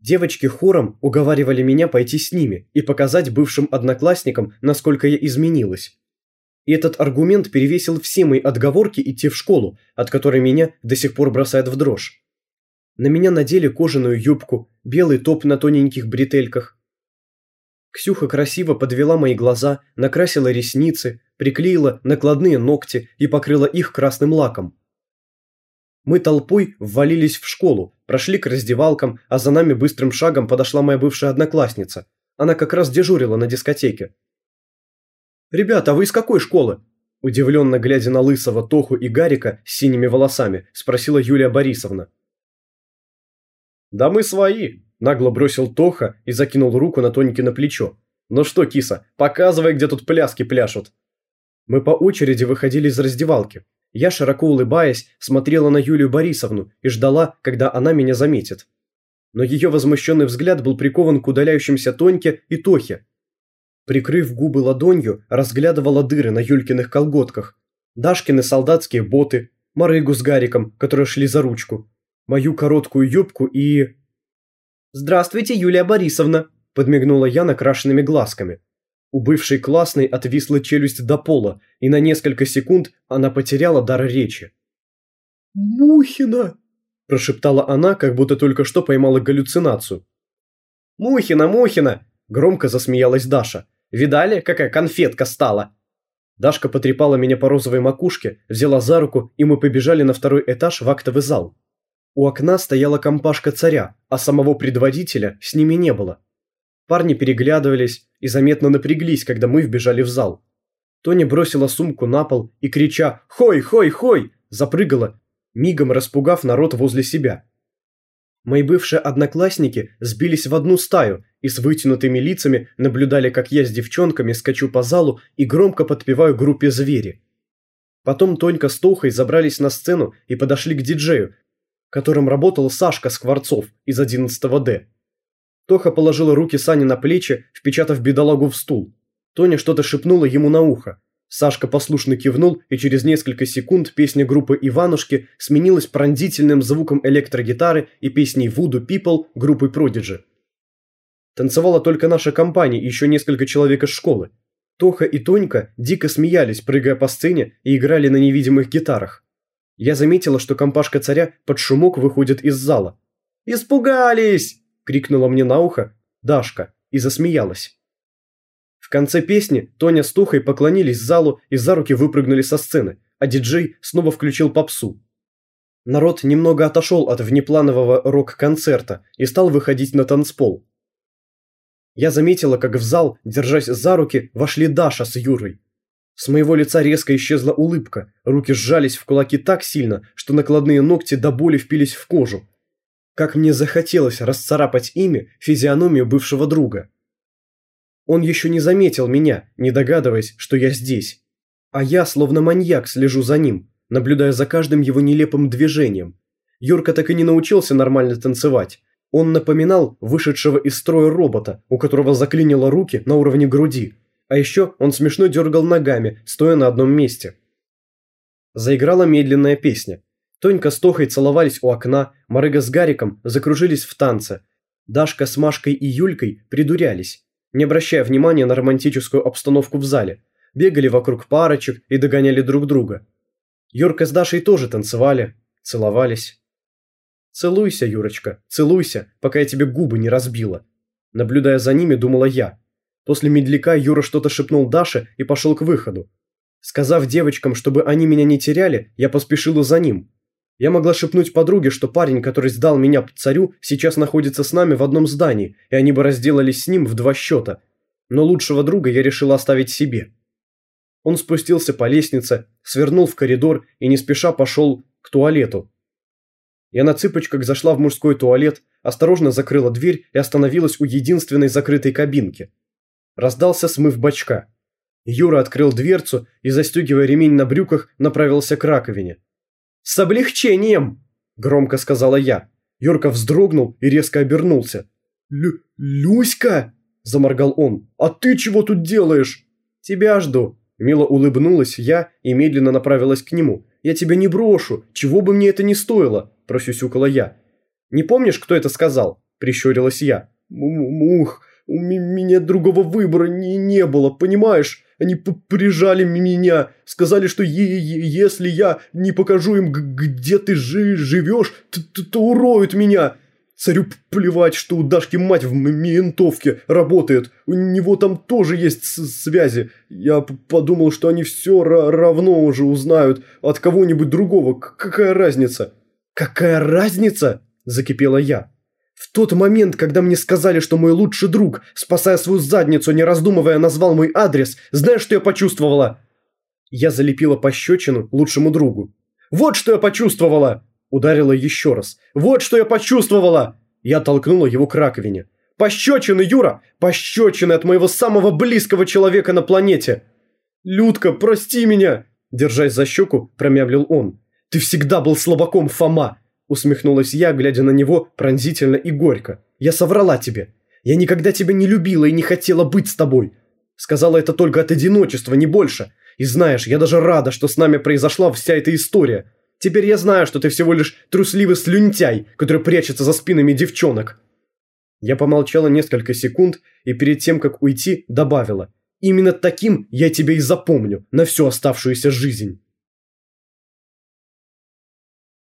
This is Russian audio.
Девочки хором уговаривали меня пойти с ними и показать бывшим одноклассникам, насколько я изменилась. И этот аргумент перевесил все мои отговорки идти в школу, от которой меня до сих пор бросает в дрожь. На меня надели кожаную юбку, белый топ на тоненьких бретельках. Ксюха красиво подвела мои глаза, накрасила ресницы, приклеила накладные ногти и покрыла их красным лаком. Мы толпой ввалились в школу, прошли к раздевалкам, а за нами быстрым шагом подошла моя бывшая одноклассница. Она как раз дежурила на дискотеке. «Ребята, а вы из какой школы?» Удивленно глядя на Лысого, Тоху и Гарика с синими волосами, спросила Юлия Борисовна. «Да мы свои!» – нагло бросил Тоха и закинул руку на Тонике на плечо. «Ну что, киса, показывай, где тут пляски пляшут!» Мы по очереди выходили из раздевалки. Я, широко улыбаясь, смотрела на Юлию Борисовну и ждала, когда она меня заметит. Но ее возмущенный взгляд был прикован к удаляющимся Тоньке и Тохе. Прикрыв губы ладонью, разглядывала дыры на Юлькиных колготках, Дашкины солдатские боты, Марыгу с Гариком, которые шли за ручку, мою короткую юбку и... «Здравствуйте, Юлия Борисовна!» – подмигнула я накрашенными глазками. У бывшей классной отвисла челюсть до пола, и на несколько секунд она потеряла дар речи. «Мухина!» – прошептала она, как будто только что поймала галлюцинацию. «Мухина, Мухина!» – громко засмеялась Даша. «Видали, какая конфетка стала?» Дашка потрепала меня по розовой макушке, взяла за руку, и мы побежали на второй этаж в актовый зал. У окна стояла компашка царя, а самого предводителя с ними не было. Парни переглядывались и заметно напряглись, когда мы вбежали в зал. Тоня бросила сумку на пол и, крича «Хой, хой, хой!» запрыгала, мигом распугав народ возле себя. Мои бывшие одноклассники сбились в одну стаю и с вытянутыми лицами наблюдали, как я с девчонками скачу по залу и громко подпеваю группе «Звери». Потом Тонька с Тохой забрались на сцену и подошли к диджею, которым работал Сашка Скворцов из 11 Д. Тоха положила руки Сане на плечи, впечатав бедолагу в стул. Тоня что-то шепнула ему на ухо. Сашка послушно кивнул, и через несколько секунд песня группы «Иванушки» сменилась пронзительным звуком электрогитары и песней «Voodoo People» группы Prodigy. Танцевала только наша компания и еще несколько человек из школы. Тоха и Тонька дико смеялись, прыгая по сцене и играли на невидимых гитарах. Я заметила, что компашка царя под шумок выходит из зала. «Испугались!» Крикнула мне на ухо Дашка и засмеялась. В конце песни Тоня с Тухой поклонились залу и за руки выпрыгнули со сцены, а диджей снова включил попсу. Народ немного отошел от внепланового рок-концерта и стал выходить на танцпол. Я заметила, как в зал, держась за руки, вошли Даша с Юрой. С моего лица резко исчезла улыбка, руки сжались в кулаки так сильно, что накладные ногти до боли впились в кожу, как мне захотелось расцарапать ими физиономию бывшего друга. Он еще не заметил меня, не догадываясь, что я здесь. А я, словно маньяк, слежу за ним, наблюдая за каждым его нелепым движением. Юрка так и не научился нормально танцевать. Он напоминал вышедшего из строя робота, у которого заклинило руки на уровне груди. А еще он смешно дергал ногами, стоя на одном месте. Заиграла медленная песня. Тонька с Тохой целовались у окна, Марыга с Гариком закружились в танце. Дашка с Машкой и Юлькой придурялись, не обращая внимания на романтическую обстановку в зале. Бегали вокруг парочек и догоняли друг друга. Юрка с Дашей тоже танцевали, целовались. «Целуйся, Юрочка, целуйся, пока я тебе губы не разбила». Наблюдая за ними, думала я. После медляка Юра что-то шепнул Даше и пошел к выходу. Сказав девочкам, чтобы они меня не теряли, я поспешила за ним, я могла шепнуть подруге, что парень, который сдал меня царю, сейчас находится с нами в одном здании, и они бы разделались с ним в два счета. Но лучшего друга я решила оставить себе. Он спустился по лестнице, свернул в коридор и не спеша пошел к туалету. Я на цыпочках зашла в мужской туалет, осторожно закрыла дверь и остановилась у единственной закрытой кабинки. Раздался смыв бачка. Юра открыл дверцу и, застегивая ремень на брюках, направился к раковине. «С облегчением!» – громко сказала я. Юрка вздрогнул и резко обернулся. «Лю... Люська!» – заморгал он. «А ты чего тут делаешь?» «Тебя жду!» – мило улыбнулась я и медленно направилась к нему. «Я тебя не брошу, чего бы мне это ни стоило!» – просюсюкала я. «Не помнишь, кто это сказал?» – прищурилась я. «Мух, у меня другого выбора не, не было, понимаешь? Они прижали меня, сказали, что если я не покажу им, где ты жи живешь, то, то, то уроют меня. Царю плевать, что у Дашки мать в ментовке работает. У него там тоже есть связи. Я подумал, что они все равно уже узнают от кого-нибудь другого. К какая разница? Какая разница? Закипела я. В тот момент, когда мне сказали, что мой лучший друг, спасая свою задницу, не раздумывая, назвал мой адрес, знаешь, что я почувствовала? Я залепила пощечину лучшему другу. Вот что я почувствовала! Ударила еще раз. «Вот что я почувствовала!» Я толкнула его к раковине. «Пощечины, Юра! Пощечины от моего самого близкого человека на планете!» «Людка, прости меня!» Держась за щеку, промямлил он. «Ты всегда был слабаком, Фома!» Усмехнулась я, глядя на него пронзительно и горько. «Я соврала тебе. Я никогда тебя не любила и не хотела быть с тобой. Сказала это только от одиночества, не больше. И знаешь, я даже рада, что с нами произошла вся эта история. Теперь я знаю, что ты всего лишь трусливый слюнтяй, который прячется за спинами девчонок». Я помолчала несколько секунд и перед тем, как уйти, добавила. «Именно таким я тебя и запомню на всю оставшуюся жизнь».